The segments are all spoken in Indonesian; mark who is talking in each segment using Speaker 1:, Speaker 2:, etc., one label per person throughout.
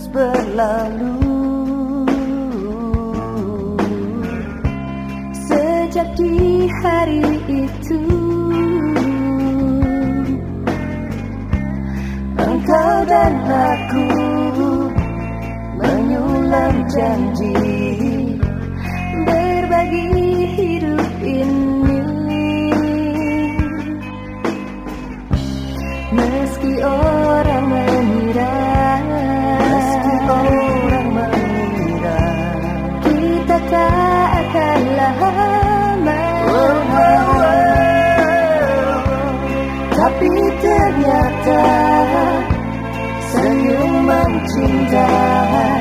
Speaker 1: terus berlalu. Sejak di hari itu Engkau dan aku Menyulam janji Berbagi hidup ini. Meski orang mengira You human cinta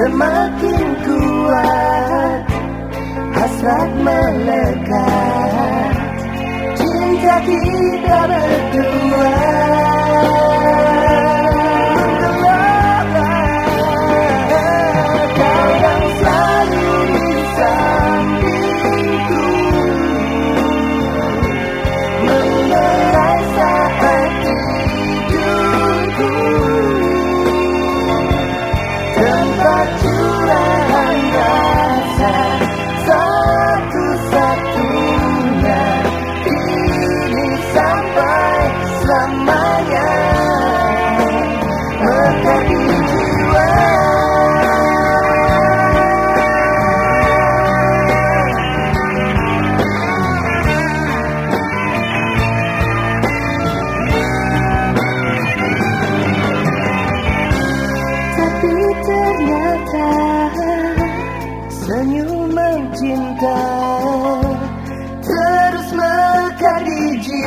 Speaker 1: semakin kuat hasrat melekat cinta kita berdua.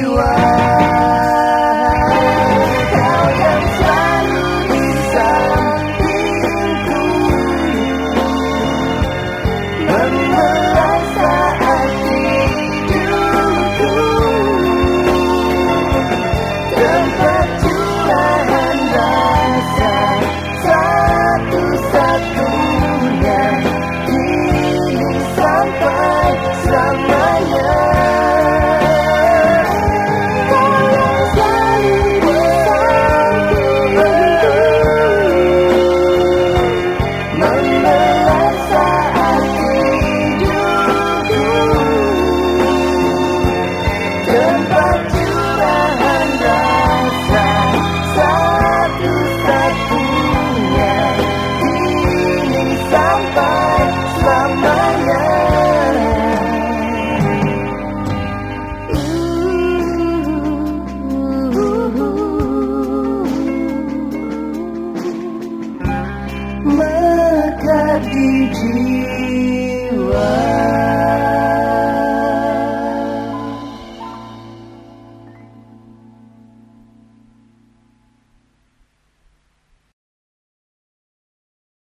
Speaker 1: you are. Jiwa